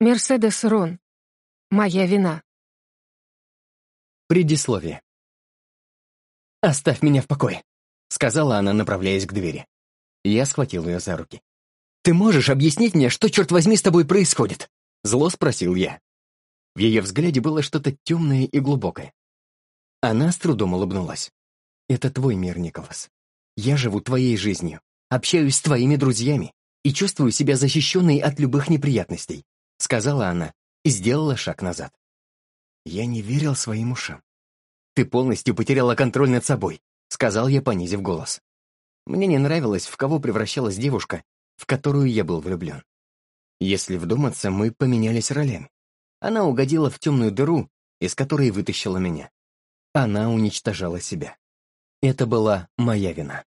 Мерседес Рон. Моя вина. Предисловие. «Оставь меня в покое», — сказала она, направляясь к двери. Я схватил ее за руки. «Ты можешь объяснить мне, что, черт возьми, с тобой происходит?» Зло спросил я. В ее взгляде было что-то темное и глубокое. Она с трудом улыбнулась. «Это твой мир, Николас. Я живу твоей жизнью, общаюсь с твоими друзьями и чувствую себя защищенной от любых неприятностей сказала она и сделала шаг назад. Я не верил своим ушам. «Ты полностью потеряла контроль над собой», — сказал я, понизив голос. Мне не нравилось, в кого превращалась девушка, в которую я был влюблен. Если вдуматься, мы поменялись ролями. Она угодила в темную дыру, из которой вытащила меня. Она уничтожала себя. Это была моя вина.